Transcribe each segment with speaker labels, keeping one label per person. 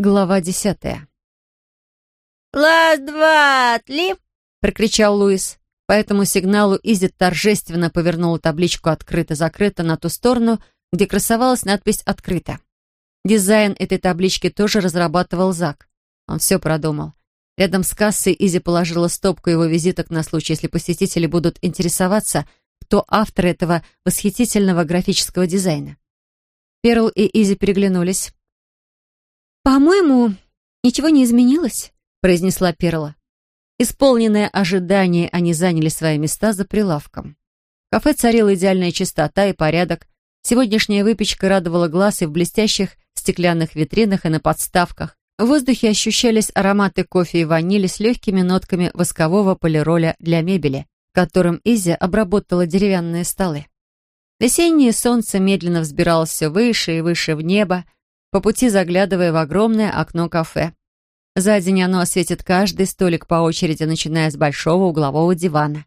Speaker 1: Глава десятая.
Speaker 2: «Лас, два, тли!»
Speaker 1: — прокричал Луис. По этому сигналу Изи торжественно повернула табличку «Открыто-закрыто» на ту сторону, где красовалась надпись «Открыто». Дизайн этой таблички тоже разрабатывал Зак. Он все продумал. Рядом с кассой Изи положила стопку его визиток на случай, если посетители будут интересоваться, кто автор этого восхитительного графического дизайна. Перл и Изи переглянулись.
Speaker 3: «По-моему, ничего не изменилось», — произнесла Перла.
Speaker 1: Исполненное ожидание, они заняли свои места за прилавком. В кафе царила идеальная чистота и порядок. Сегодняшняя выпечка радовала глаз и в блестящих стеклянных витринах и на подставках. В воздухе ощущались ароматы кофе и ванили с легкими нотками воскового полироля для мебели, которым Изи обработала деревянные столы. Весеннее солнце медленно взбиралось все выше и выше в небо, по пути заглядывая в огромное окно кафе. За день оно осветит каждый столик по очереди, начиная с большого углового дивана.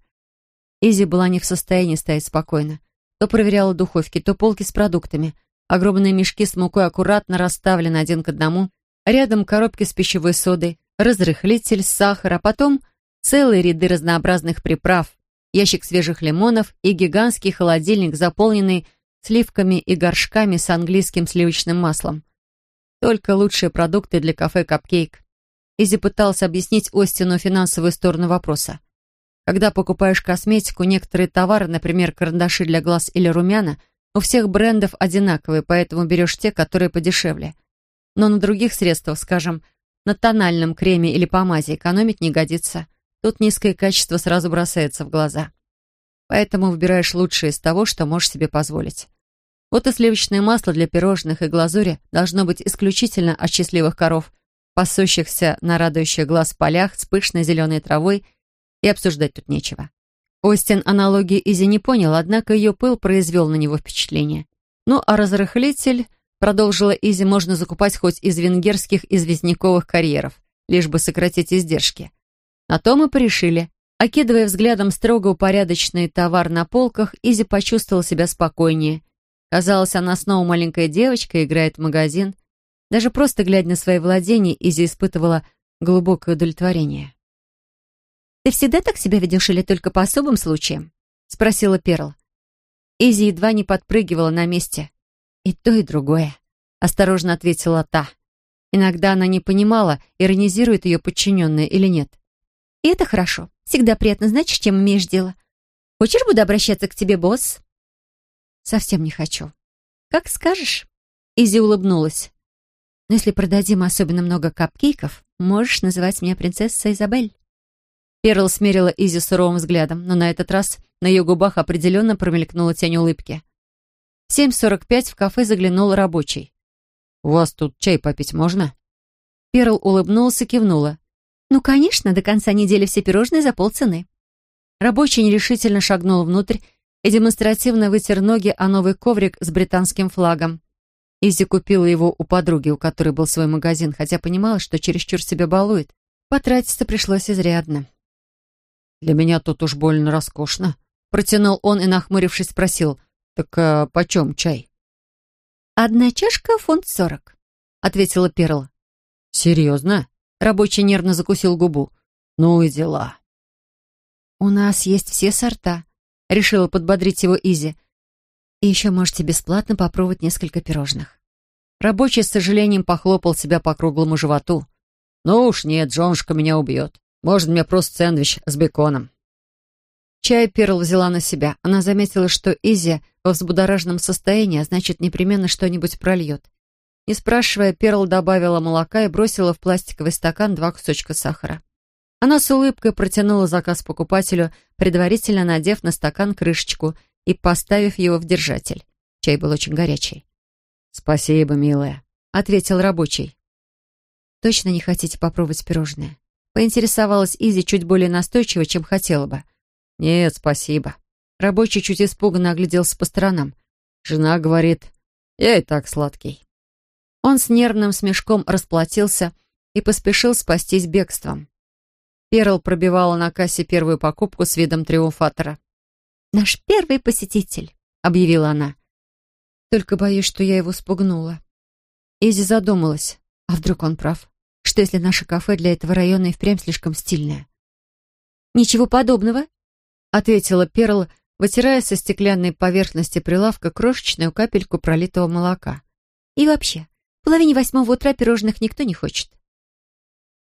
Speaker 1: Изи была не в состоянии стоять спокойно. То проверяла духовки, то полки с продуктами. Огромные мешки с мукой аккуратно расставлены один к одному. Рядом коробки с пищевой содой, разрыхлитель, сахар, а потом целые ряды разнообразных приправ, ящик свежих лимонов и гигантский холодильник, заполненный сливками и горшками с английским сливочным маслом. Только лучшие продукты для кафе «Капкейк». Изи пытался объяснить Остину финансовую сторону вопроса. Когда покупаешь косметику, некоторые товары, например, карандаши для глаз или румяна, у всех брендов одинаковые, поэтому берешь те, которые подешевле. Но на других средствах, скажем, на тональном креме или помаде экономить не годится. Тут низкое качество сразу бросается в глаза. Поэтому выбираешь лучшее из того, что можешь себе позволить. Вот и сливочное масло для пирожных и глазури должно быть исключительно от счастливых коров, пасущихся на радующих глаз полях с пышной зеленой травой, и обсуждать тут нечего. Остин аналогии Изи не понял, однако ее пыл произвел на него впечатление. Ну, а разрыхлитель, продолжила Изи, можно закупать хоть из венгерских известняковых карьеров, лишь бы сократить издержки. На то мы порешили. Окидывая взглядом строго упорядоченный товар на полках, Изи почувствовала себя спокойнее – Казалось, она снова маленькая девочка, играет в магазин. Даже просто глядя на свои владения, Изи испытывала глубокое удовлетворение.
Speaker 3: «Ты всегда так себя ведешь или только по особым случаям?» — спросила Перл.
Speaker 1: Изи едва не подпрыгивала на месте. «И то, и другое», — осторожно ответила та. Иногда она не понимала, иронизирует ее подчиненная или нет.
Speaker 3: «И это хорошо. Всегда приятно знать, с чем имеешь дело. Хочешь, буду обращаться к тебе, босс?»
Speaker 1: Совсем не хочу.
Speaker 3: Как скажешь.
Speaker 1: Изи улыбнулась.
Speaker 3: Но если продадим особенно много капкейков, можешь называть меня принцесса Изабель.
Speaker 1: Перл смерила Изи суровым взглядом, но на этот раз на ее губах определенно промелькнула тень улыбки. В 7.45 в кафе заглянул рабочий. «У вас тут чай попить можно?» Перл улыбнулся, кивнула.
Speaker 3: «Ну, конечно, до конца недели все пирожные за полцены».
Speaker 1: Рабочий нерешительно шагнул внутрь и демонстративно вытер ноги о новый коврик с британским флагом. Изи купила его у подруги, у которой был свой магазин, хотя понимала, что чересчур себя балует. Потратиться пришлось изрядно. «Для меня тут уж больно роскошно», — протянул он и, нахмурившись, спросил, «Так а, почем чай?»
Speaker 3: «Одна чашка — фунт сорок», — ответила Перл.
Speaker 1: «Серьезно?» — рабочий нервно закусил губу. «Ну и дела».
Speaker 3: «У нас есть все сорта», Решила подбодрить его Изи. И еще можете бесплатно попробовать несколько пирожных.
Speaker 1: Рабочий с сожалением похлопал себя по круглому животу. «Ну уж нет, Джонушка меня убьет. Может, мне просто сэндвич с беконом». Чай Перл взяла на себя. Она заметила, что Изи во взбудораженном состоянии, а значит, непременно что-нибудь прольет. Не спрашивая, Перл добавила молока и бросила в пластиковый стакан два кусочка сахара. Она с улыбкой протянула заказ покупателю, предварительно надев на стакан крышечку и поставив его в держатель. Чай был очень горячий. «Спасибо, милая», — ответил рабочий.
Speaker 3: «Точно не хотите попробовать пирожное?» Поинтересовалась Изи чуть более настойчиво, чем хотела бы.
Speaker 1: «Нет, спасибо». Рабочий чуть испуганно огляделся по сторонам. Жена говорит, «Я и так сладкий». Он с нервным смешком расплатился и поспешил спастись бегством. Перл пробивала на кассе первую покупку с видом триумфатора.
Speaker 3: «Наш первый посетитель», — объявила она.
Speaker 1: «Только боюсь, что я его спугнула». Изи задумалась.
Speaker 3: А вдруг он прав? Что если наше кафе для этого района и впрямь слишком стильное?
Speaker 1: «Ничего подобного», — ответила Перл, вытирая со стеклянной поверхности прилавка крошечную капельку пролитого молока. «И вообще, в половине восьмого утра пирожных никто не хочет».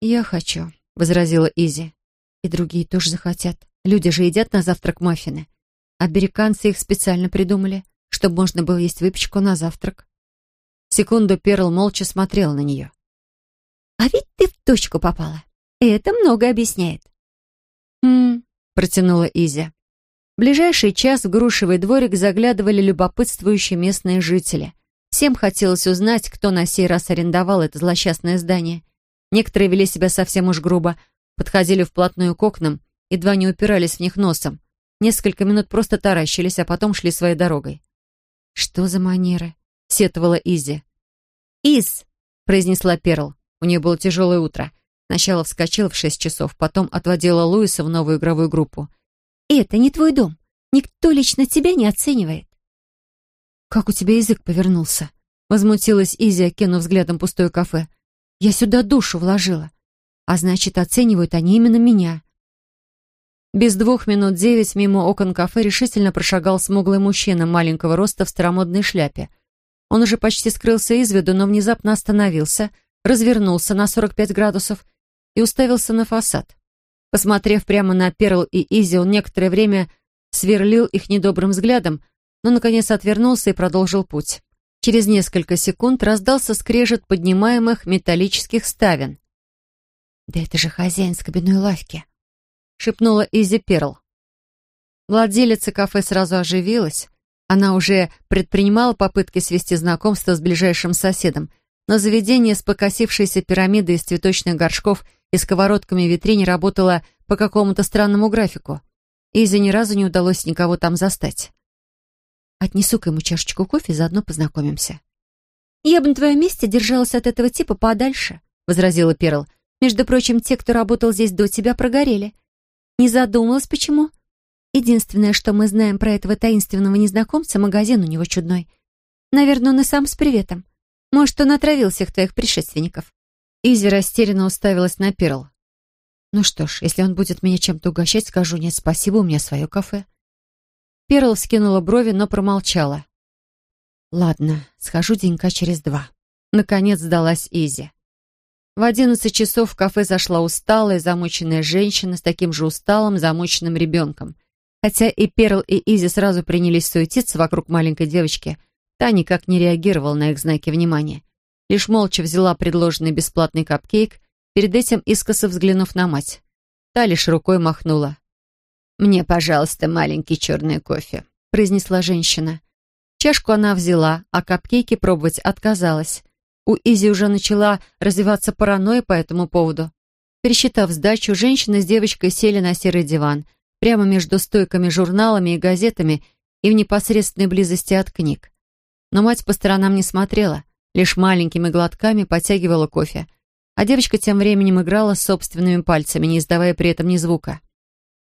Speaker 3: «Я хочу», — возразила Изи. «И другие тоже захотят. Люди же едят на завтрак маффины. Американцы их специально придумали, чтобы можно было есть выпечку на завтрак». Секунду Перл молча смотрела на нее.
Speaker 1: «А ведь ты в точку попала. Это много объясняет».
Speaker 3: «Хм», — протянула Изи. В ближайший час в грушевый дворик заглядывали любопытствующие местные жители. Всем хотелось узнать, кто на сей раз арендовал это злосчастное здание. Некоторые вели себя совсем уж грубо, подходили вплотную к окнам, едва не упирались в них носом. Несколько минут просто таращились, а потом шли своей дорогой. «Что за манеры?» — сетовала Изи.
Speaker 1: «Из!»
Speaker 3: — произнесла Перл. У нее было тяжелое утро. Сначала вскочила в шесть часов, потом отводила Луиса в новую игровую группу.
Speaker 1: Это не твой дом. Никто лично тебя не оценивает.
Speaker 3: Как у тебя язык повернулся? Возмутилась Изи, окинув взглядом пустое кафе. Я сюда душу вложила. А значит, оценивают они именно меня. Без двух минут девять мимо окон кафе решительно прошагал смуглый мужчина маленького роста в старомодной шляпе. Он уже почти скрылся из виду, но внезапно остановился, развернулся на 45 градусов и уставился на фасад. Посмотрев прямо на Перл и Изи, он некоторое время сверлил их недобрым взглядом, но, наконец, отвернулся и продолжил путь. Через несколько секунд раздался скрежет поднимаемых металлических ставен.
Speaker 1: «Да это же хозяин с кабиной лавки», — шепнула Изи Перл.
Speaker 3: Владелица кафе сразу оживилась. Она уже предпринимала попытки свести знакомство с ближайшим соседом, но заведение с покосившейся пирамидой из цветочных горшков — и сковородками в витрине работала по какому-то странному графику. Изе ни разу не удалось никого там застать. Отнесу-ка ему чашечку кофе, заодно познакомимся.
Speaker 1: «Я бы на твоем месте держалась от этого типа подальше», — возразила Перл. «Между прочим, те, кто работал здесь до тебя, прогорели. Не задумалась, почему? Единственное, что мы знаем про этого таинственного незнакомца, магазин у него чудной. Наверное, он и сам с приветом. Может, он отравил всех твоих предшественников.
Speaker 3: Изи растерянно уставилась на Перл. «Ну что ж, если он будет меня чем-то угощать, скажу нет, спасибо, у меня свое кафе». Перл скинула брови, но промолчала. «Ладно, схожу денька через два». Наконец сдалась Изи. В одиннадцать часов в кафе зашла усталая, замученная женщина с таким же усталым, замученным ребенком. Хотя и Перл, и Изи сразу принялись суетиться вокруг маленькой девочки, та никак не реагировала на их знаки внимания лишь молча взяла предложенный бесплатный капкейк, перед этим искоса взглянув на мать. Та лишь рукой махнула.
Speaker 2: «Мне, пожалуйста, маленький черный кофе», — произнесла женщина.
Speaker 3: Чашку она взяла, а капкейки пробовать отказалась. У Изи уже начала развиваться паранойя по этому поводу. Пересчитав сдачу, женщина с девочкой сели на серый диван, прямо между стойками журналами и газетами и в непосредственной близости от книг. Но мать по сторонам не смотрела лишь маленькими глотками подтягивала кофе, а девочка тем временем играла с собственными пальцами, не издавая при этом ни звука.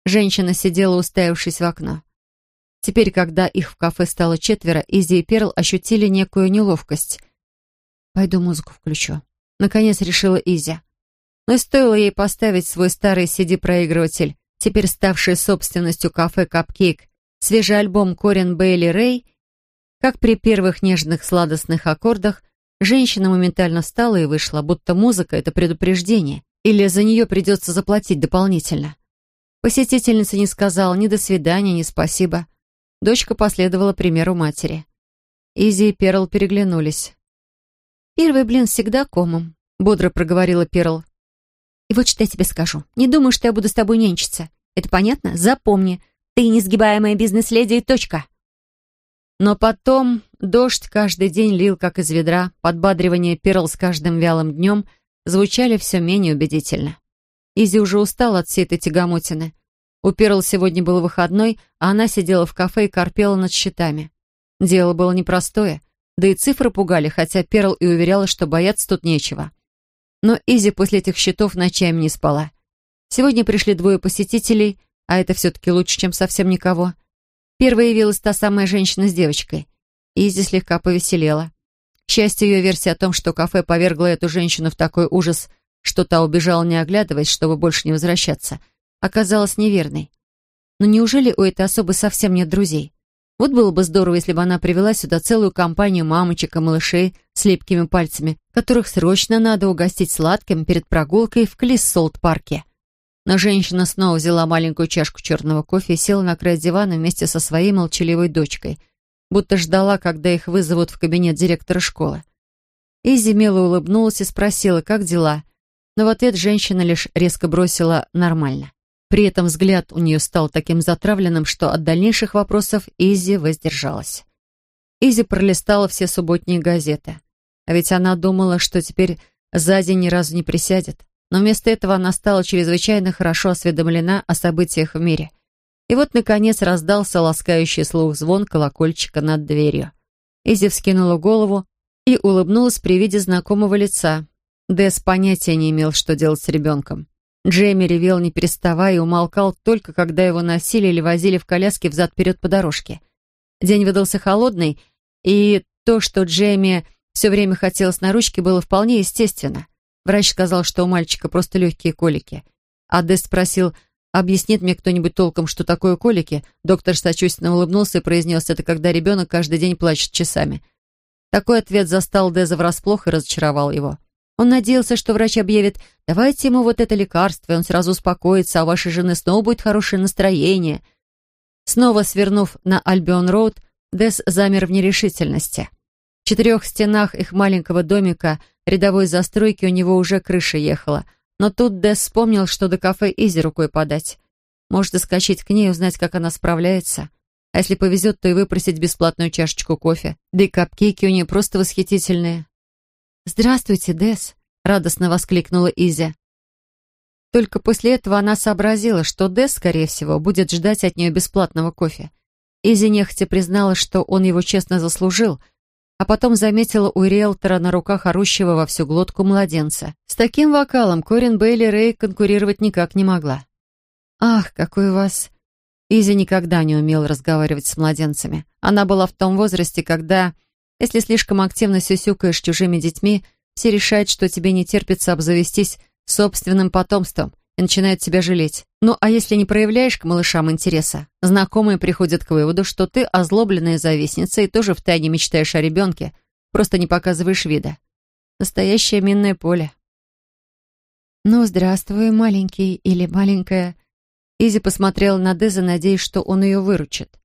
Speaker 3: Женщина сидела, уставившись в окно. Теперь, когда их в кафе стало четверо, Изи и Перл ощутили некую неловкость. «Пойду музыку включу», — наконец решила Изи. Но стоило ей поставить свой старый CD-проигрыватель, теперь ставший собственностью кафе «Капкейк», свежий альбом Корин Бейли Рэй, как при первых нежных сладостных аккордах Женщина моментально встала и вышла, будто музыка — это предупреждение, или за нее придется заплатить дополнительно. Посетительница не сказала ни «до свидания», ни «спасибо». Дочка последовала примеру матери. Изи и Перл переглянулись.
Speaker 1: «Первый блин всегда комом», — бодро проговорила Перл. «И вот что я тебе скажу. Не думаю, что я буду с тобой нянчиться. Это понятно? Запомни. Ты несгибаемая бизнес-леди и точка».
Speaker 3: Но потом дождь каждый день лил, как из ведра, подбадривание Перл с каждым вялым днем звучали все менее убедительно. Изи уже устала от всей этой тягомотины. У Перл сегодня был выходной, а она сидела в кафе и корпела над счетами. Дело было непростое, да и цифры пугали, хотя Перл и уверяла, что бояться тут нечего. Но Изи после этих счетов ночами не спала. Сегодня пришли двое посетителей, а это все-таки лучше, чем совсем никого. Первой явилась та самая женщина с девочкой. Изи слегка повеселела.
Speaker 1: К счастью, ее версия о том, что кафе повергло эту женщину в такой ужас, что та убежала, не оглядываясь, чтобы больше не возвращаться, оказалась неверной. Но неужели у этой особы совсем нет друзей? Вот было бы здорово, если бы она привела сюда целую компанию мамочек и малышей с липкими пальцами, которых срочно надо угостить сладким перед прогулкой в Клиссолт-парке. Но женщина снова взяла маленькую чашку черного кофе и села на край дивана вместе со своей молчаливой дочкой, будто ждала, когда их вызовут в кабинет директора школы. Изи мило улыбнулась и спросила, как дела, но в ответ женщина лишь резко бросила «нормально». При этом взгляд у нее стал таким затравленным, что от дальнейших вопросов Изи воздержалась. Изи пролистала все субботние газеты. А ведь она думала, что теперь за день ни разу не присядет. Но вместо этого она стала чрезвычайно хорошо осведомлена о событиях в мире. И вот, наконец, раздался ласкающий слух звон колокольчика над дверью. Изи вскинула голову и улыбнулась при виде знакомого лица. Дэс понятия не имел, что делать с ребенком. Джейми ревел не переставая и умолкал только, когда его носили или возили в коляске взад-вперед по дорожке. День выдался холодный, и то, что Джейми все время хотелось на ручке, было вполне естественно. Врач сказал, что у мальчика просто легкие колики. А Дэс спросил, объяснит мне кто-нибудь толком, что такое колики? Доктор сочувственно улыбнулся и произнес, это когда ребенок каждый день плачет часами. Такой ответ застал Деза врасплох и разочаровал его. Он надеялся, что врач объявит «давайте ему вот это лекарство, и он сразу успокоится, а у вашей жены снова будет хорошее настроение». Снова свернув на Альбион-Роуд, Дес замер в нерешительности. В четырех стенах их маленького домика рядовой застройки у него уже крыша ехала, но тут Дес вспомнил, что до кафе Изи рукой подать. Может, доскочить к ней и узнать, как она справляется. А если повезет, то и выпросить бесплатную чашечку кофе. Да и капкейки у нее просто восхитительные. «Здравствуйте, Дес!» — радостно воскликнула Изи. Только после этого она сообразила, что Дес, скорее всего, будет ждать от нее бесплатного кофе. Изи нехотя признала, что он его честно заслужил, а потом заметила у риэлтора на руках орущего во всю глотку младенца. С таким вокалом Корин Бейли Рэй конкурировать никак не могла. «Ах, какой у вас...» Изи никогда не умела разговаривать с младенцами. Она была в том возрасте, когда, если слишком активно сюсюкаешь чужими детьми, все решают, что тебе не терпится обзавестись собственным потомством, и начинают тебя жалеть. Ну, а если не проявляешь к малышам интереса, знакомые приходят к выводу, что ты озлобленная завистница и тоже втайне мечтаешь о ребенке, просто не показываешь вида. Настоящее минное поле. «Ну, здравствуй, маленький или маленькая». Изи посмотрела на Деза, надеясь, что он ее выручит.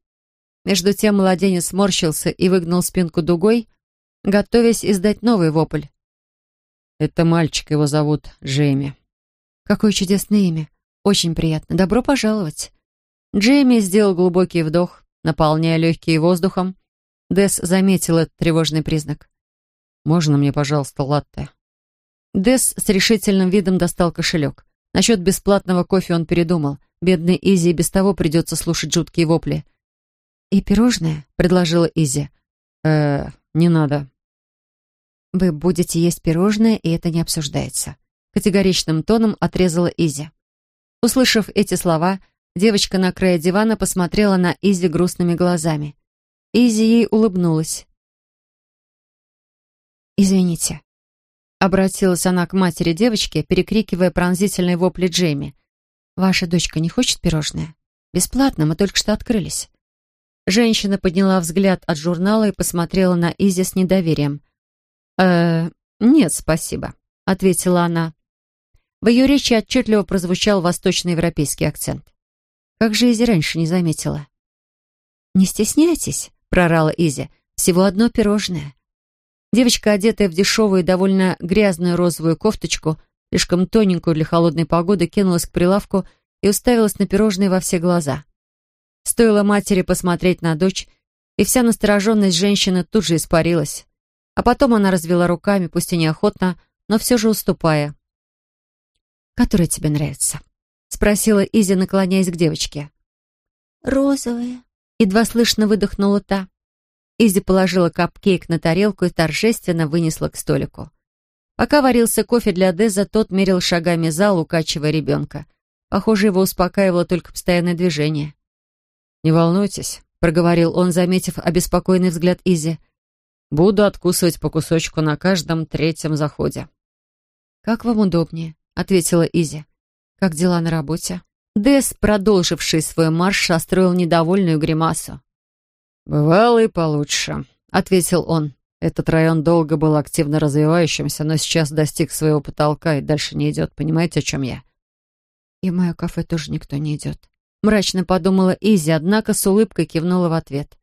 Speaker 1: Между тем младенец сморщился и выгнал спинку дугой, готовясь издать новый вопль. «Это мальчик, его зовут Джейми», Какое чудесное имя. Очень приятно. Добро пожаловать. Джейми сделал глубокий вдох, наполняя легкие воздухом. Дес заметил этот тревожный признак. «Можно мне, пожалуйста, латте?» Дес с решительным видом достал кошелек. Насчет бесплатного кофе он передумал. Бедной Изи без того придется слушать жуткие вопли. «И пирожное?» — предложила Изи. «Э, не надо». «Вы будете есть пирожное, и это не обсуждается», категоричным тоном отрезала Изи. Услышав эти слова, девочка на крае дивана посмотрела на Изи грустными глазами. Изи ей улыбнулась. «Извините», — обратилась она к матери девочки, перекрикивая пронзительные вопли Джейми. «Ваша дочка не хочет пирожное? Бесплатно, мы только что открылись». Женщина подняла взгляд от журнала и посмотрела на Изи с недоверием. «Э, нет, спасибо», — ответила она. В ее речи отчетливо прозвучал восточноевропейский акцент. Как же Изи раньше не заметила? «Не стесняйтесь», — прорала Изи, — «всего одно пирожное». Девочка, одетая в дешевую и довольно грязную розовую кофточку, слишком тоненькую для холодной погоды, кинулась к прилавку и уставилась на пирожные во все глаза. Стоило матери посмотреть на дочь, и вся настороженность женщины тут же испарилась. А потом она развела руками, пусть и неохотно, но все же уступая. «Которая тебе нравится?» — спросила Изи, наклоняясь к девочке.
Speaker 2: «Розовая», —
Speaker 3: едва слышно выдохнула та. Изи положила капкейк на тарелку и торжественно вынесла к столику. Пока варился кофе для Деза, тот мерил шагами зал, укачивая ребенка. Похоже, его успокаивало только постоянное движение. «Не волнуйтесь», — проговорил он, заметив обеспокоенный взгляд Изи.
Speaker 1: Буду откусывать по кусочку на каждом третьем заходе».
Speaker 3: «Как вам удобнее», — ответила Изи. «Как дела на работе?» Дэс, продолживший свой марш, состроил недовольную гримасу.
Speaker 1: «Бывало и получше», — ответил он. «Этот район долго был активно развивающимся, но сейчас достиг своего потолка и дальше не идет. Понимаете, о чем я?»
Speaker 3: «И в мое кафе тоже никто не идет», — мрачно подумала Изи, однако с улыбкой кивнула в ответ.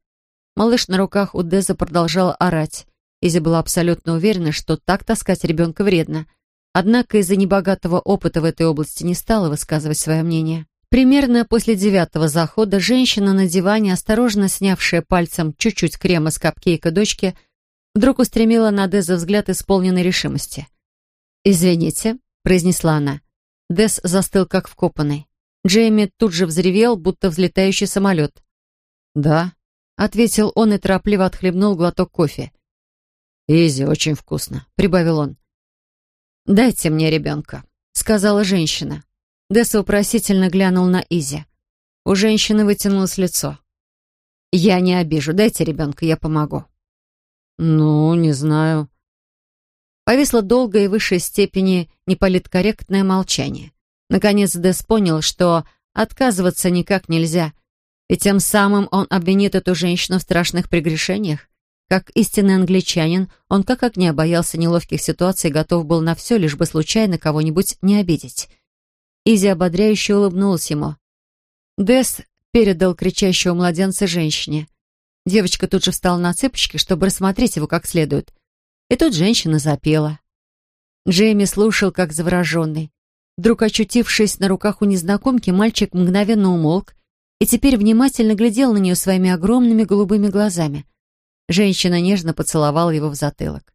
Speaker 3: Малыш на руках у Деза продолжал орать. Изи была абсолютно уверена, что так таскать ребенка вредно. Однако из-за небогатого опыта в этой области не стала высказывать свое мнение. Примерно после девятого захода женщина на диване, осторожно снявшая пальцем чуть-чуть крема с капкейка дочки, вдруг устремила на Деза взгляд исполненной решимости. «Извините», — произнесла она. Дез застыл как вкопанный. Джейми тут же взревел, будто взлетающий самолет.
Speaker 1: «Да», — ответил он и торопливо отхлебнул глоток кофе. «Изи, очень вкусно», — прибавил он.
Speaker 3: «Дайте мне ребенка», — сказала женщина. Десса вопросительно глянул на Изи. У женщины вытянулось лицо. «Я не обижу. Дайте ребенка, я помогу».
Speaker 1: «Ну, не знаю».
Speaker 3: Повисло долгое и высшей степени неполиткорректное молчание. Наконец Десс понял, что отказываться никак нельзя, и тем самым он обвинит эту женщину в страшных прегрешениях. Как истинный англичанин, он как огня боялся неловких ситуаций и готов был на все, лишь бы случайно кого-нибудь не обидеть. Изи ободряюще улыбнулась ему. Десс передал кричащего младенца женщине. Девочка тут же встала на цыпочки, чтобы рассмотреть его как следует. И тут женщина запела. Джейми слушал, как завороженный. Вдруг очутившись на руках у незнакомки, мальчик мгновенно умолк и теперь внимательно глядел на нее своими огромными голубыми глазами. Женщина нежно поцеловала его в затылок.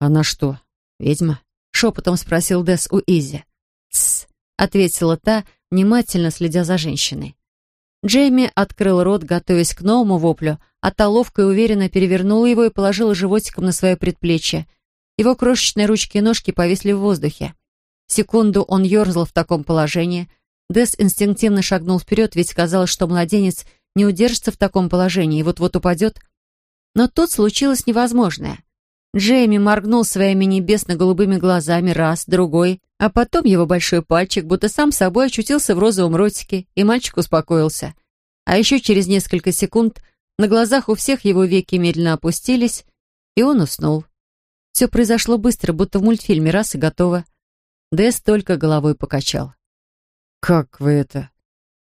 Speaker 1: «Она что, ведьма?» — шепотом спросил Дес у Изи.
Speaker 3: «Тсс», — ответила та, внимательно следя за женщиной. Джейми открыл рот, готовясь к новому воплю, а та ловко и уверенно перевернула его и положила животиком на свое предплечье. Его крошечные ручки и ножки повисли в воздухе. Секунду он ерзал в таком положении. Дес инстинктивно шагнул вперед, ведь казалось, что младенец не удержится в таком положении и вот-вот упадет. Но тут случилось невозможное. Джейми моргнул своими небесно-голубыми глазами раз, другой, а потом его большой пальчик будто сам собой очутился в розовом ротике, и мальчик успокоился. А еще через несколько секунд на глазах у всех его веки медленно опустились, и он уснул. Все произошло быстро, будто в мультфильме, раз и готово. Дэс только головой покачал.
Speaker 1: «Как вы это?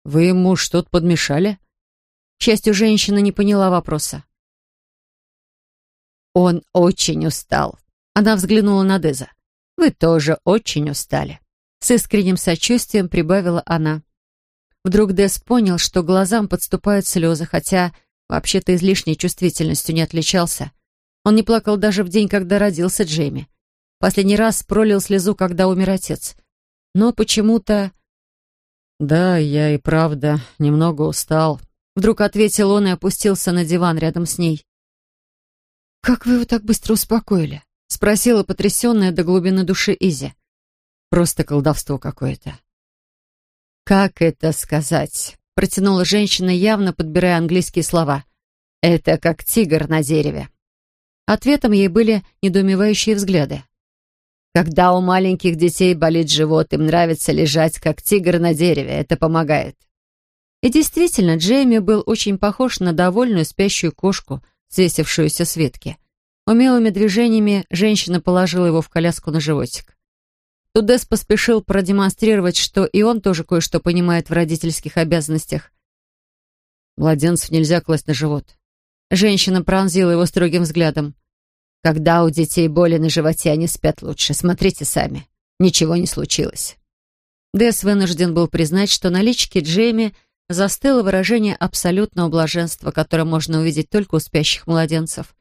Speaker 1: Вы ему что-то подмешали?»
Speaker 3: К счастью, женщина не поняла вопроса.
Speaker 2: Он очень устал. Она взглянула на Деза. Вы тоже очень устали.
Speaker 3: С искренним сочувствием прибавила она. Вдруг Дез понял, что глазам подступают слезы, хотя вообще-то излишней чувствительностью не отличался. Он не плакал даже в день, когда родился Джейми. Последний раз пролил слезу, когда умер отец. Но почему-то...
Speaker 1: «Да, я и правда немного устал», — вдруг ответил он и опустился на диван рядом с ней.
Speaker 3: «Как вы его так быстро успокоили?» — спросила потрясенная до глубины души Изи.
Speaker 1: «Просто колдовство какое-то».
Speaker 2: «Как это сказать?» — протянула женщина, явно подбирая английские слова. «Это как тигр на дереве».
Speaker 3: Ответом ей были недоумевающие взгляды.
Speaker 2: «Когда у маленьких детей болит живот, им нравится лежать, как тигр на дереве. Это помогает».
Speaker 3: И действительно, Джейми был очень похож на довольную спящую кошку — свесившуюся с ветки. Умелыми движениями женщина положила его в коляску на животик. Тудес поспешил продемонстрировать, что и он тоже кое-что понимает в родительских обязанностях.
Speaker 1: «Младенцев нельзя класть на живот».
Speaker 3: Женщина пронзила его строгим взглядом.
Speaker 2: «Когда у детей боли на животе, они спят лучше. Смотрите сами. Ничего не случилось».
Speaker 3: Дес вынужден был признать, что на личке Джейми застыло выражение абсолютного блаженства, которое можно увидеть только у спящих младенцев.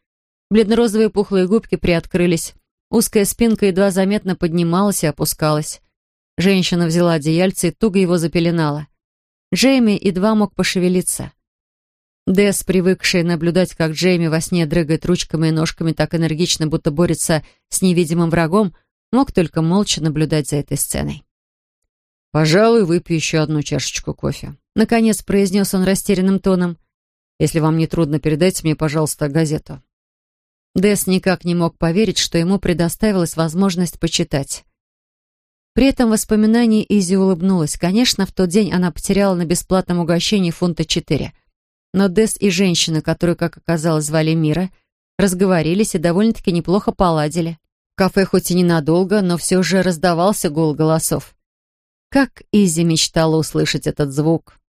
Speaker 3: Бледно-розовые пухлые губки приоткрылись, узкая спинка едва заметно поднималась и опускалась. Женщина взяла одеяльце и туго его запеленала. Джейми едва мог пошевелиться. Дэс, привыкший наблюдать, как Джейми во сне дрыгает ручками и ножками так энергично, будто борется с невидимым врагом, мог только молча наблюдать за этой сценой.
Speaker 1: «Пожалуй, выпью еще одну чашечку кофе»,
Speaker 3: Наконец произнес он растерянным тоном.
Speaker 1: «Если вам не трудно, передайте мне, пожалуйста, газету». Дэс никак не мог поверить, что ему предоставилась возможность почитать. При этом воспоминании Изи улыбнулась. Конечно, в тот день она потеряла на бесплатном угощении фунта четыре. Но Дэс и женщина, которую, как оказалось, звали Мира, разговорились и довольно-таки неплохо поладили. В кафе хоть и ненадолго, но все же раздавался гул голосов. Как Изи мечтала услышать этот звук.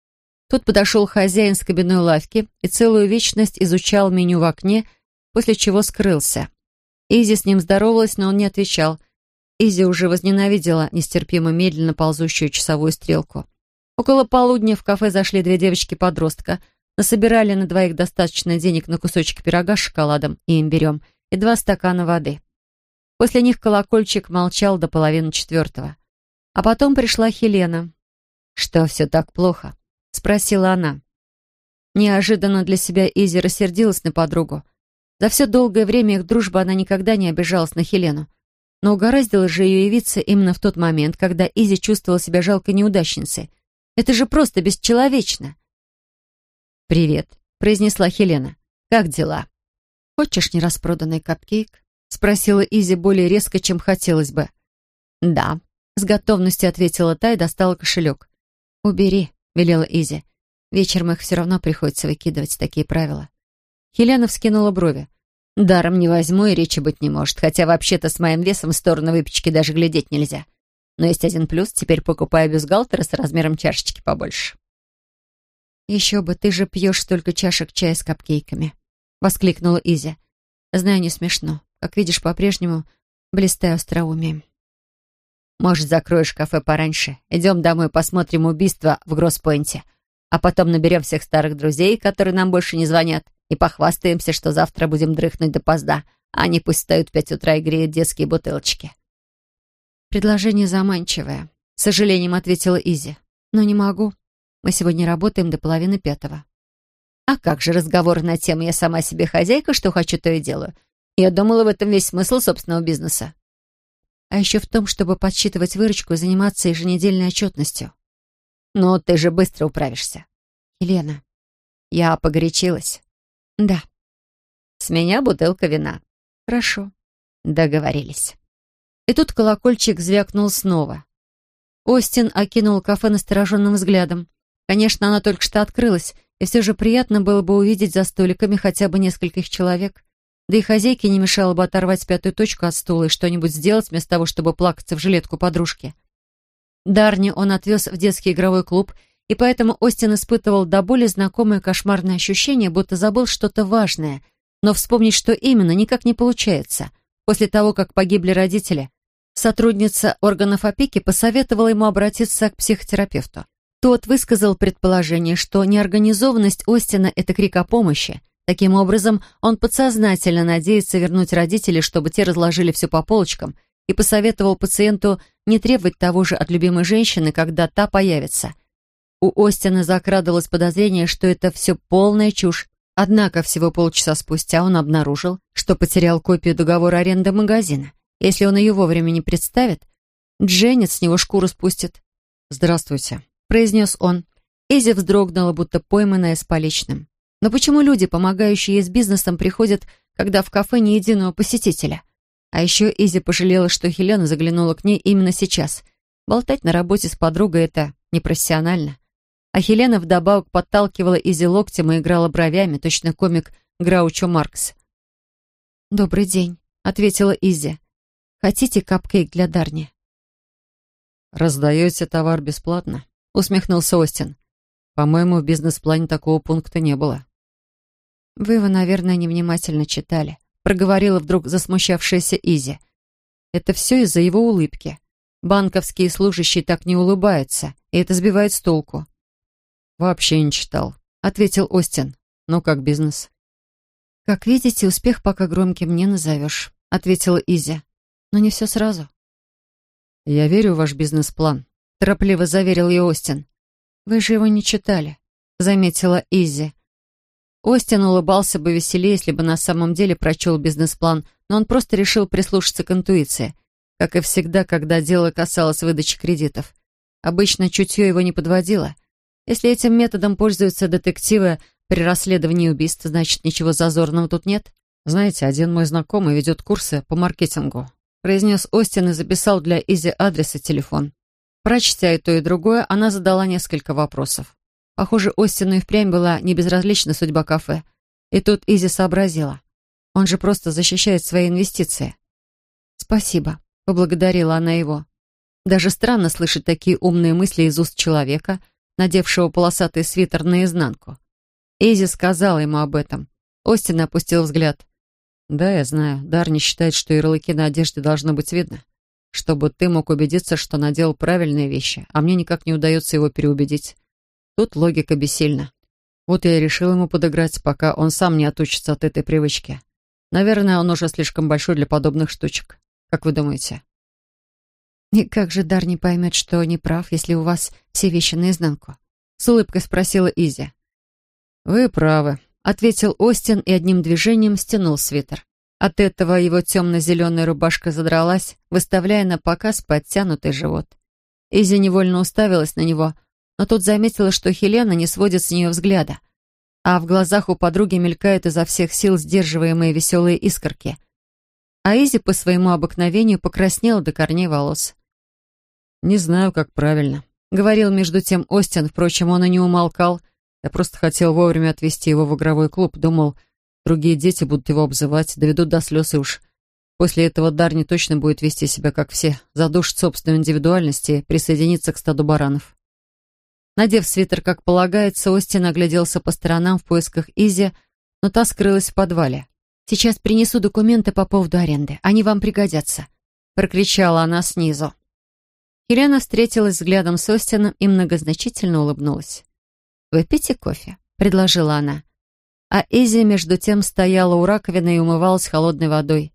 Speaker 1: Тут подошел хозяин скобяной лавки и целую вечность изучал меню в окне, после чего скрылся. Изи с ним здоровалась, но он не отвечал. Изи уже возненавидела нестерпимо медленно ползущую часовую стрелку. Около полудня в кафе зашли две девочки-подростка, насобирали на двоих достаточно денег на кусочек пирога с шоколадом и имбирем и два стакана воды. После них колокольчик молчал до половины четвертого. А потом пришла Хелена. «Что все так плохо?» — спросила она. Неожиданно для себя Изи рассердилась на подругу. За все долгое время их дружбы она никогда не обижалась на Хелену. Но угораздило же ее явиться именно в тот момент, когда Изи чувствовала себя жалкой неудачницей. Это же просто бесчеловечно. «Привет», — произнесла Хелена. «Как дела?» «Хочешь нераспроданный капкейк?» Спросила Изи более резко, чем хотелось бы. «Да», — с готовностью ответила та и достала кошелек. «Убери», — велела Изи. «Вечером их все равно приходится выкидывать, такие правила». Хелена вскинула брови. «Даром не возьму и речи быть не может, хотя вообще-то с моим весом в сторону выпечки даже глядеть нельзя. Но есть один плюс, теперь покупаю бюстгальтера с размером чашечки побольше». «Еще бы, ты же пьешь столько чашек чая с капкейками», — воскликнула Изи. «Знаю, не смешно, как видишь, по-прежнему блистаю остроумием. Может, закроешь кафе пораньше? Идем домой, посмотрим убийство в Гросспойнте. А потом наберем всех старых друзей, которые нам больше не звонят, и похвастаемся, что завтра будем дрыхнуть допоздна, а они пусть встают в пять утра и греют детские бутылочки. Предложение заманчивое, с сожалением ответила Изи. Но не могу. Мы сегодня работаем до половины пятого. А как же разговор на тему «я сама себе хозяйка, что хочу, то и делаю»? Я думала, в этом весь смысл собственного бизнеса. А еще в том, чтобы подсчитывать выручку и заниматься еженедельной отчетностью. Ну, ты же быстро управишься. Елена. Я погорячилась. Да. С меня бутылка вина. Хорошо. Договорились. И тут колокольчик звякнул снова. Остин окинул кафе настороженным взглядом. Конечно, она только что открылась, и все же приятно было бы увидеть за столиками хотя бы нескольких человек. Да и хозяйке не мешало бы оторвать пятую точку от стула и что-нибудь сделать вместо того, чтобы плакаться в жилетку подружки. Дарни он отвез в детский игровой клуб, и поэтому Остин испытывал до боли знакомое кошмарное ощущение, будто забыл что-то важное. Но вспомнить, что именно, никак не получается. После того, как погибли родители, сотрудница органов опеки посоветовала ему обратиться к психотерапевту. Тот высказал предположение, что неорганизованность Остина — это крик о помощи, Таким образом, он подсознательно надеется вернуть родителей, чтобы те разложили все по полочкам, и посоветовал пациенту не требовать того же от любимой женщины, когда та появится. У Остина закрадывалось подозрение, что это все полная чушь. Однако всего полчаса спустя он обнаружил, что потерял копию договора аренды магазина. Если он ее вовремя не представит, Дженнет с него шкуру спустит. «Здравствуйте», — произнес он. Изи вздрогнула, будто пойманная с поличным. Но почему люди, помогающие ей с бизнесом, приходят, когда в кафе ни единого посетителя? А еще Изи пожалела, что Хелена заглянула к ней именно сейчас. Болтать на работе с подругой — это непрофессионально. А Хелена вдобавок подталкивала Изи локтем и играла бровями, точно комик Граучо Маркс. «Добрый день», — ответила Изи. «Хотите капкейк для Дарни?»
Speaker 2: «Раздаете товар бесплатно?» — усмехнулся Остин. «По-моему, в бизнес-плане такого пункта не было».
Speaker 1: «Вы его, наверное, невнимательно читали», — проговорила вдруг засмущавшаяся Изи. «Это все из-за его улыбки. Банковские служащие так не улыбаются, и это сбивает с толку».
Speaker 2: «Вообще не читал», — ответил Остин. «Ну, как бизнес?»
Speaker 1: «Как видите, успех пока громким не назовешь», — ответила Изи. «Но не все сразу».
Speaker 2: «Я верю в ваш бизнес-план», — торопливо заверил ее Остин.
Speaker 1: «Вы же его не читали», — заметила Изи. Остин улыбался бы веселее, если бы на самом деле прочел бизнес-план, но он просто решил прислушаться к интуиции, как и всегда, когда дело касалось выдачи кредитов. Обычно чутье его не подводило. Если этим методом пользуются детективы при расследовании убийств, значит, ничего зазорного тут нет.
Speaker 2: «Знаете, один мой знакомый ведет курсы по маркетингу», произнес Остин и записал для Изи адрес и телефон. Прочтя и то, и другое, она задала несколько вопросов. Похоже, Остину и впрямь была небезразлична судьба кафе. И тут Изи сообразила. Он же просто защищает свои инвестиции. «Спасибо», — поблагодарила она его. Даже странно слышать такие умные мысли из уст человека, надевшего полосатый свитер наизнанку. Изи сказала ему об этом. Остин опустил взгляд. «Да, я знаю. Дарни считает, что ярлыки на одежде должно быть видно, чтобы ты мог убедиться, что наделал правильные вещи, а мне никак не удается его переубедить. Тут логика бессильна. Вот я и решил ему подыграть, пока он сам не отучится от этой привычки. Наверное, он уже слишком большой для подобных штучек. Как вы думаете?
Speaker 3: И как же Дар не поймет, что не прав, если у вас все вещи наизнанку? С улыбкой спросила Изи.
Speaker 2: Вы правы, ответил Остин и одним движением стянул свитер. От этого его темно-зеленая рубашка задралась, выставляя на показ подтянутый живот. Изи невольно уставилась на него, но тут заметила, что Хелена не сводит с нее взгляда, а в глазах у подруги мелькают изо всех сил сдерживаемые веселые искорки. А Изи по своему обыкновению покраснела до корней волос. «Не знаю, как правильно», — говорил между тем Остин, впрочем, он и не умолкал. Я просто хотел вовремя отвезти его в игровой клуб, думал, другие дети будут его обзывать, доведут до слез и уж После этого Дарни точно будет вести себя, как все, задушит собственную индивидуальность и присоединиться к стаду баранов. Надев свитер, как полагается, Остин огляделся по сторонам в поисках Изи, но та скрылась в подвале.
Speaker 3: «Сейчас принесу документы по поводу аренды. Они вам пригодятся», — прокричала она снизу.
Speaker 1: Елена встретилась взглядом с Остином и многозначительно улыбнулась. «Выпейте кофе», — предложила она. А Изи, между тем, стояла у раковины и умывалась холодной водой.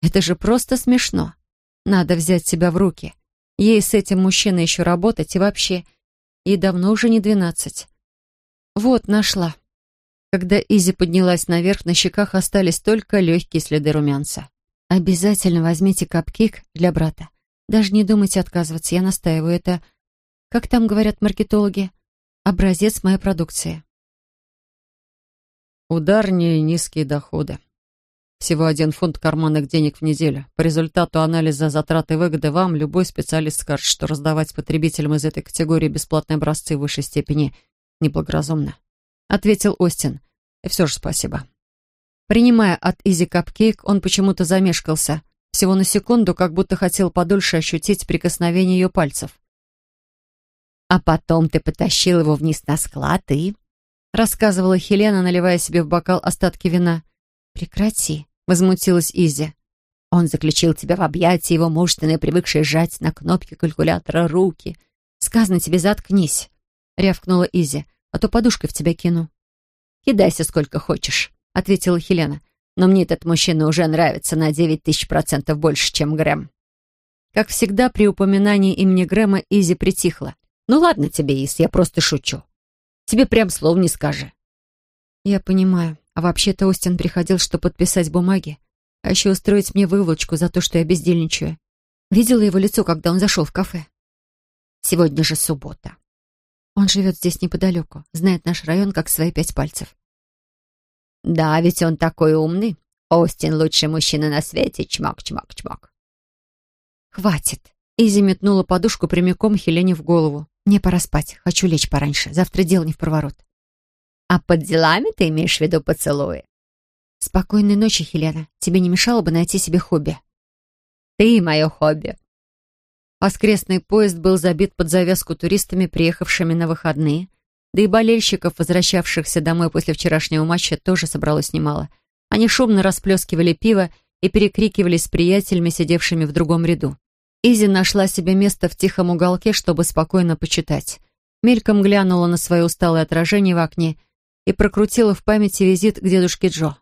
Speaker 1: «Это же просто смешно. Надо взять себя в руки. Ей с этим мужчиной еще работать и вообще и давно уже не двенадцать. Вот, нашла. Когда Изи поднялась наверх, на щеках остались только легкие следы румянца. Обязательно возьмите капкейк для брата. Даже не думайте отказываться, я настаиваю. Это, как там говорят маркетологи, образец моей продукции.
Speaker 2: Ударнее низкие доходы. Всего один фунт карманных денег в неделю. По результату анализа затрат и выгоды вам любой специалист скажет, что раздавать потребителям из этой категории бесплатные образцы в высшей степени неблагоразумно. Ответил Остин. И все же спасибо. Принимая от Изи капкейк, он почему-то замешкался. Всего на секунду, как будто хотел подольше ощутить прикосновение ее пальцев.
Speaker 3: «А потом ты потащил его вниз на склад и...»
Speaker 1: рассказывала Хелена, наливая себе в бокал остатки вина.
Speaker 3: «Прекрати», — возмутилась Изи. «Он заключил тебя в объятия, его мужественные, привыкшие сжать на кнопки калькулятора руки. Сказано тебе, заткнись», — рявкнула Изи, «а то подушкой в тебя кину». «Кидайся сколько хочешь», — ответила Хелена. «Но мне этот мужчина уже нравится на девять тысяч процентов больше, чем Грэм».
Speaker 1: Как всегда, при упоминании имени Грэма Изи притихла.
Speaker 3: «Ну ладно тебе, Ис, я просто шучу. Тебе прям слов не скажи».
Speaker 1: «Я понимаю», а вообще-то Остин приходил, чтобы подписать бумаги, а еще устроить мне выволочку за то, что я бездельничаю. Видела его лицо, когда он зашел в кафе.
Speaker 3: Сегодня же суббота.
Speaker 1: Он живет здесь неподалеку, знает наш район как свои пять пальцев.
Speaker 3: Да, ведь он такой умный. Остин лучший мужчина на свете. Чмок.
Speaker 1: Хватит. Изи метнула подушку прямиком Хелене в голову. Мне пора спать. Хочу лечь пораньше. Завтра дело не в проворот.
Speaker 3: А под делами ты имеешь в виду поцелуи?
Speaker 1: Спокойной ночи, Хелена. Тебе не мешало бы найти себе хобби?
Speaker 3: Ты мое хобби.
Speaker 1: Воскресный поезд был забит под завязку туристами, приехавшими на выходные. Да и болельщиков, возвращавшихся домой после вчерашнего матча, тоже собралось немало. Они шумно расплескивали пиво и перекрикивались с приятелями, сидевшими в другом ряду. Изи нашла себе место в тихом уголке, чтобы спокойно почитать. Мельком глянула на свое усталое отражение в окне и прокрутила в памяти визит к дедушке Джо.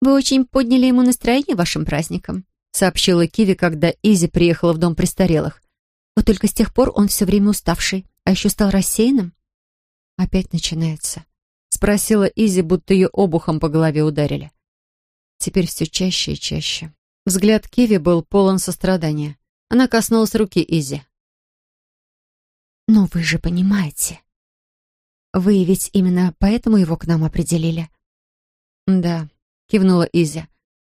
Speaker 3: «Вы очень подняли ему настроение вашим праздником»,
Speaker 1: сообщила Киви, когда Изи приехала в дом престарелых.
Speaker 3: «Вот только с тех пор он все время уставший, а еще стал рассеянным».
Speaker 1: «Опять начинается», — спросила Изи, будто ее обухом по голове ударили. Теперь все чаще и чаще. Взгляд Киви был полон сострадания. Она коснулась руки Изи.
Speaker 3: «Но вы же понимаете, вы ведь именно поэтому его к нам определили?»
Speaker 1: «Да,
Speaker 3: кивнула Изи.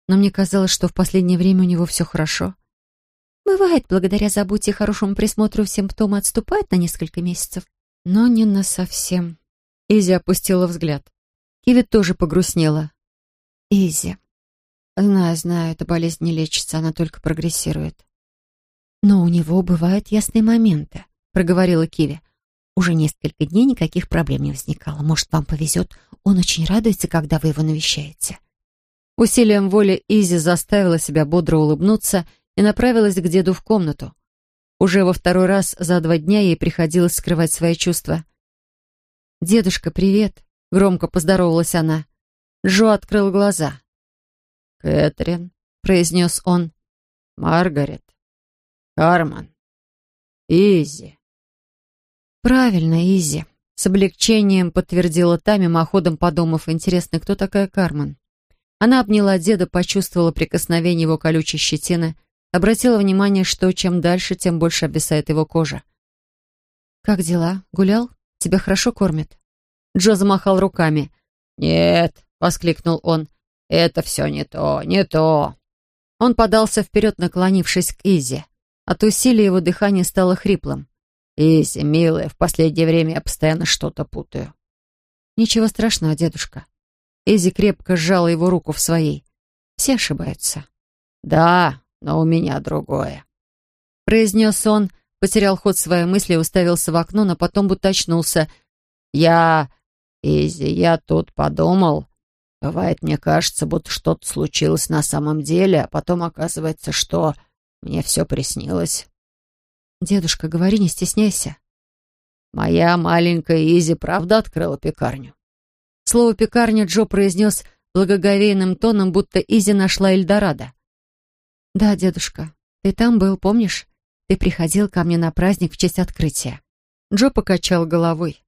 Speaker 3: «Но мне казалось, что в последнее время у него все хорошо».
Speaker 2: Бывает, благодаря заботе и хорошему присмотру симптомы отступают на несколько месяцев.
Speaker 3: Но не насовсем. Изи опустила взгляд. Киви тоже погрустнела. Изи. Знаю, знаю, эта болезнь не лечится, она только прогрессирует.
Speaker 2: Но у него бывают ясные моменты, проговорила Киви. Уже несколько дней никаких проблем не возникало. Может, вам повезет. Он очень радуется, когда вы его навещаете.
Speaker 3: Усилием воли Изи заставила себя бодро улыбнуться и направилась к деду в комнату. Уже во второй раз за два дня ей приходилось скрывать свои чувства. «Дедушка, привет!» — громко поздоровалась она. Джо открыл глаза. «Кэтрин», — произнес он. «Маргарет. Карман. Изи».
Speaker 2: «Правильно, Изи», — с облегчением подтвердила та, мимоходом подумав, интересно, кто такая Карман. Она обняла деда, почувствовала прикосновение его колючей щетины — Обратила внимание, что чем дальше, тем больше обвисает его кожа. «Как дела? Гулял? Тебя хорошо кормят?» Джо замахал руками.
Speaker 3: «Нет», — воскликнул он, — «это все не то, не то». Он подался вперед, наклонившись к Изи. От усилия его дыхание стало хриплым. «Изи, милая, в последнее время я постоянно что-то путаю».
Speaker 2: «Ничего страшного, дедушка».
Speaker 3: Изи крепко сжала его руку в своей. «Все ошибаются». «Да, но у меня другое», — произнес он, потерял ход своей мысли и уставился в окно, но потом будто очнулся. «Я... Изи, я тут подумал. Бывает, мне кажется, будто что-то случилось на самом деле, а потом оказывается, что мне все приснилось».
Speaker 2: «Дедушка, говори, не стесняйся».
Speaker 3: «Моя маленькая Изи правда открыла пекарню?»
Speaker 2: Слово «пекарня» Джо произнес благоговейным тоном, будто Изи нашла Эльдорадо. «Да, дедушка, ты там был, помнишь? Ты приходил ко мне на праздник в честь открытия».
Speaker 3: Джо покачал головой.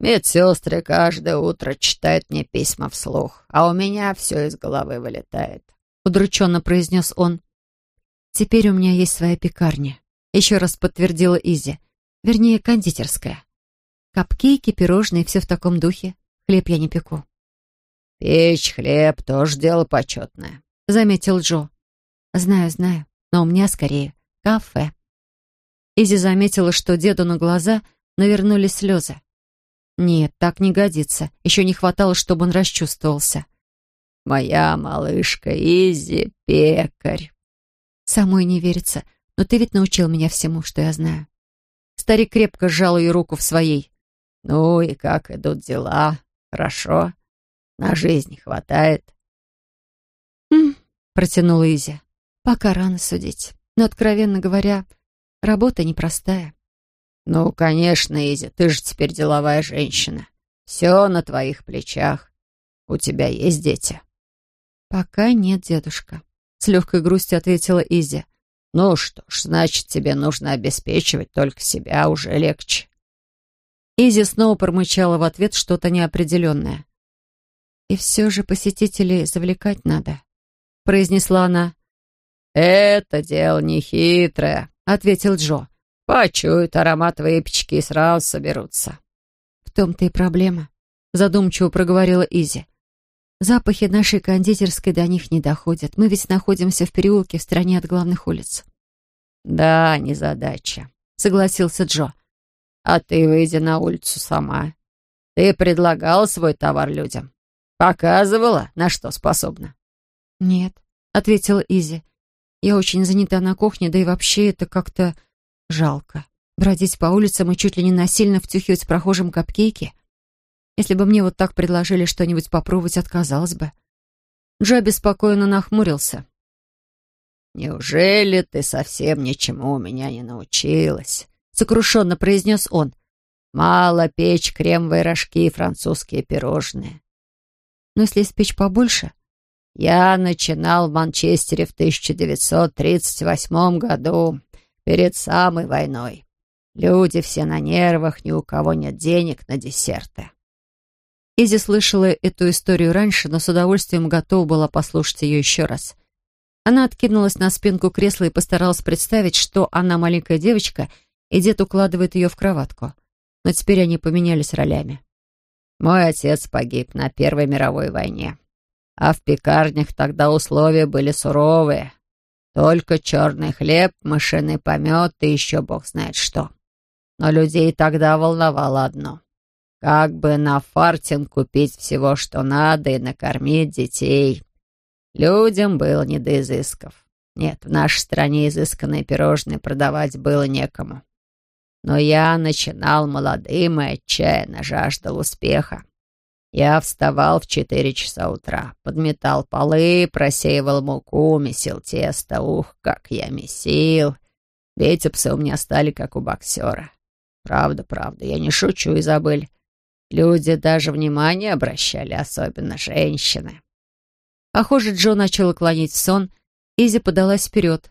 Speaker 3: «Медсестры каждое утро читают мне письма вслух, а у меня все из головы вылетает», — удрученно произнес он.
Speaker 2: «Теперь у меня есть своя пекарня», — еще раз подтвердила Изи. «Вернее, кондитерская. Капкейки, пирожные, все в таком духе. Хлеб я не пеку».
Speaker 3: «Печь хлеб тоже дело почетное», — заметил Джо.
Speaker 2: «Знаю, знаю, но у меня скорее кафе».
Speaker 3: Изи заметила, что деду на глаза навернулись слезы. Нет, так не годится. Еще не хватало, чтобы он расчувствовался. «Моя малышка Изи — пекарь».
Speaker 2: «Самой не верится, но ты ведь научил меня всему, что я знаю».
Speaker 3: Старик крепко сжал ее руку в своей. «Ну и как идут дела? Хорошо? На жизнь хватает?»
Speaker 2: «Хм», — протянула Изи. Пока рано судить. Но, откровенно говоря, работа непростая.
Speaker 3: Ну, конечно, Изи, ты же теперь деловая женщина. Все на твоих плечах. У тебя есть дети?
Speaker 2: Пока нет, дедушка. С легкой грустью ответила Изи.
Speaker 3: Ну что ж, значит, тебе нужно обеспечивать только себя, уже легче. Изи снова промычала в ответ что-то неопределенное.
Speaker 2: «И все же посетителей завлекать надо», — произнесла она.
Speaker 3: «Это дело нехитрое», — ответил Джо. «Почуют аромат выпечки и сразу соберутся».
Speaker 2: «В том-то и проблема», — задумчиво проговорила Изи. «Запахи нашей кондитерской до них не доходят. Мы ведь находимся в переулке в стороне от главных улиц».
Speaker 3: «Да, незадача», — согласился Джо. «А ты выйди на улицу сама. Ты предлагала свой товар людям? Показывала, на что способна?»
Speaker 2: «Нет», — ответила Изи. Я очень занята на кухне, да и вообще это как-то жалко. Бродить по улицам и чуть ли не насильно втюхивать прохожим капкейки. Если бы мне вот так предложили что-нибудь попробовать, отказалась бы. Джо беспокойно нахмурился.
Speaker 3: «Неужели ты совсем ничему у меня не научилась?» — сокрушенно произнес он. «Мало печь кремовые рожки и французские пирожные».
Speaker 2: «Но если испечь побольше,
Speaker 3: я начинал в Манчестере в 1938 году, перед самой войной. Люди все на нервах, ни у кого нет денег на десерты.
Speaker 2: Изи слышала эту историю раньше, но с удовольствием готова была послушать ее еще раз. Она откинулась на спинку кресла и постаралась представить, что она маленькая девочка, и дед укладывает ее в кроватку. Но теперь они поменялись ролями.
Speaker 3: Мой отец погиб на Первой мировой войне.
Speaker 2: А в пекарнях тогда условия были суровые. Только черный хлеб, мышиный помет и еще бог знает что. Но людей тогда волновало одно. Как бы на фартин купить всего, что надо, и накормить детей. Людям было не до изысков. Нет, в нашей стране изысканные пирожные продавать было некому. Но я начинал молодым и отчаянно жаждал успеха. Я вставал в четыре часа утра, подметал полы, просеивал муку, месил тесто. Ух, как я месил! Бицепсы у меня стали, как у боксера. Правда, правда, я не шучу, Изабель. Люди даже внимание обращали, особенно женщины.
Speaker 3: Похоже, Джо начала клонить сон. Изи подалась вперед.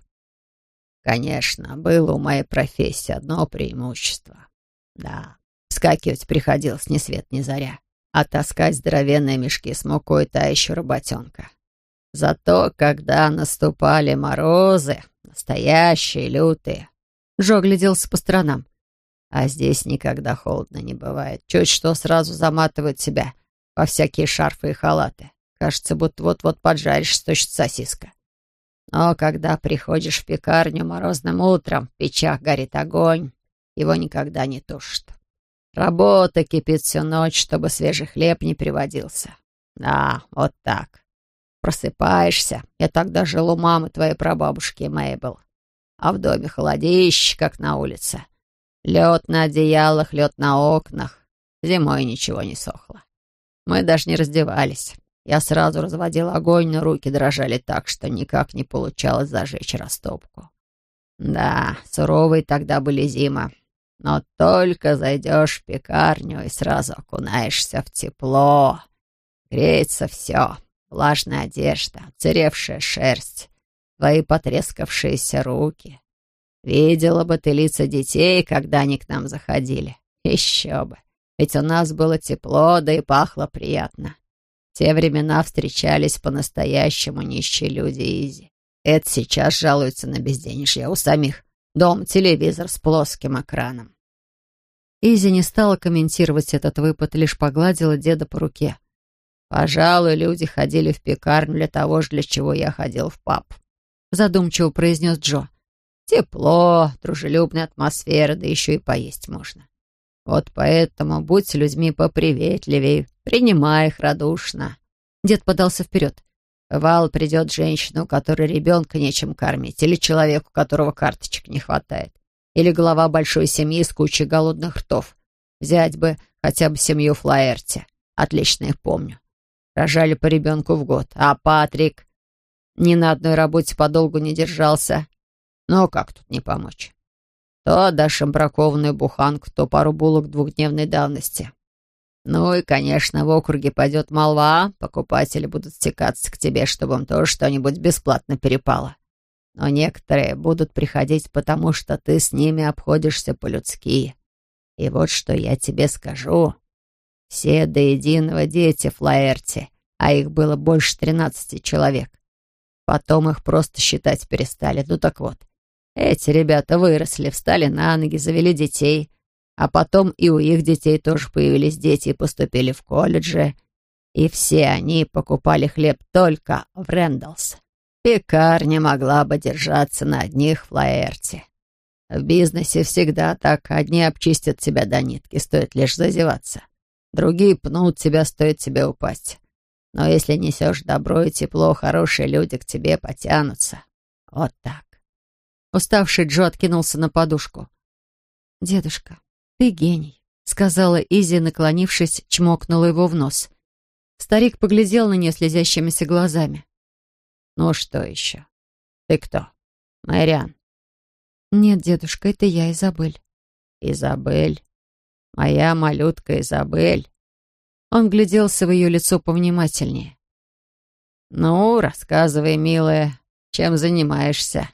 Speaker 2: Конечно, было у моей профессии одно преимущество. Да, скакивать приходилось ни свет ни заря, а таскать здоровенные мешки с мукой та еще работенка. Зато, когда наступали морозы, настоящие, лютые,
Speaker 3: Джо огляделся по сторонам.
Speaker 2: А здесь никогда холодно не бывает. Чуть что сразу заматывают себя во всякие шарфы и халаты. Кажется, будто вот-вот поджаришь точно сосиска. Но когда приходишь в пекарню морозным утром, в печах горит огонь, его никогда не тушат. Работа кипит всю ночь, чтобы свежий хлеб не приводился. Да, вот так. Просыпаешься. Я тогда жил у мамы твоей прабабушки Мэйбл. А в доме холодище, как на улице. Лед на одеялах, лед на окнах. Зимой ничего не сохло. Мы даже не раздевались. Я сразу разводил огонь, но руки дрожали так, что никак не получалось зажечь растопку. Да, суровые тогда были зима. Но только зайдешь в пекарню и сразу окунаешься в тепло. Греется все. Влажная одежда, царевшая шерсть, твои потрескавшиеся руки. Видела бы ты лица детей, когда они к нам заходили. Еще бы. Ведь у нас было тепло, да и пахло приятно. В те времена встречались по-настоящему нищие люди Изи. Это сейчас жалуются на безденежье. У самих дом, телевизор с плоским экраном.
Speaker 3: Изи не стала комментировать этот выпад, лишь погладила деда по руке.
Speaker 2: «Пожалуй, люди ходили в пекарню для того же, для чего я ходил в паб», — задумчиво произнес Джо. Тепло, дружелюбная атмосфера, да еще и поесть можно. Вот поэтому будь с людьми поприветливей, принимай их радушно.
Speaker 3: Дед подался вперед.
Speaker 2: Бывало, придет женщина, которой ребенка нечем кормить, или человек, у которого карточек не хватает, или глава большой семьи с кучей голодных ртов. Взять бы хотя бы семью Флаерти. Отлично их помню. Рожали по ребенку в год. А Патрик ни на одной работе подолгу не держался. Но как тут не помочь? То дашь им бракованную буханку, то пару булок двухдневной давности. Ну и, конечно, в округе пойдет молва, покупатели будут стекаться к тебе, чтобы им тоже что-нибудь бесплатно перепало. Но некоторые будут приходить, потому что ты с ними обходишься по-людски. И вот что я тебе скажу. Все до единого дети в Лаэрте, а их было больше тринадцати человек. Потом их просто считать перестали. Ну так вот, эти ребята выросли, встали на ноги, завели детей. А потом и у их детей тоже появились дети и поступили в колледжи. И все они покупали хлеб только в Рэндаллс. Пекарня могла бы держаться на одних в Лаэрте. В бизнесе всегда так. Одни обчистят тебя до нитки, стоит лишь зазеваться. Другие пнут тебя, стоит тебе упасть. Но если несешь добро и тепло, хорошие люди к тебе потянутся. Вот так.
Speaker 3: Уставший Джо откинулся на подушку. «Дедушка, ты гений», — сказала Изи, наклонившись, чмокнула его в нос. Старик поглядел на нее слезящимися глазами.
Speaker 2: «Ну что еще? Ты кто? Мэриан?»
Speaker 3: «Нет, дедушка, это я, Изабель».
Speaker 2: «Изабель? Моя малютка Изабель?»
Speaker 3: Он гляделся в ее лицо повнимательнее.
Speaker 2: «Ну, рассказывай, милая, чем занимаешься?»